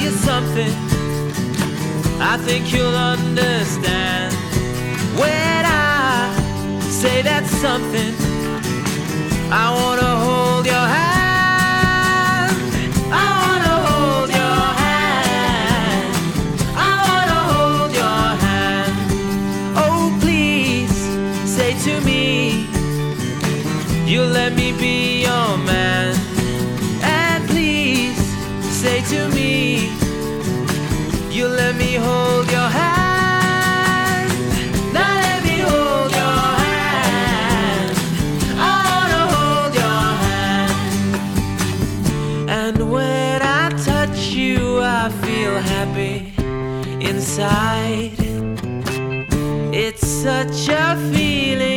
you something I think you'll understand when I say that something. I wanna hold your hand. I wanna hold your hand. I wanna hold your hand. Oh, please say to me, you'll let me be your man. Let me hold your hand. Now let me hold your hand. I wanna hold your hand. And when I touch you, I feel happy inside. It's such a feeling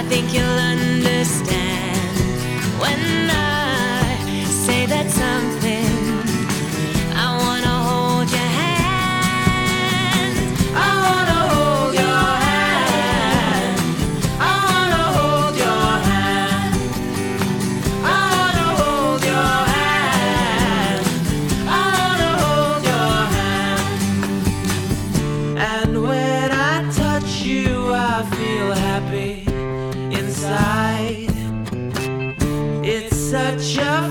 I think you'll understand when I say that something. I wanna hold your hand. I wanna hold your hand. I wanna hold your hand. I wanna hold your hand. I wanna hold your hand. And when I touch you, I feel happy inside. It's such a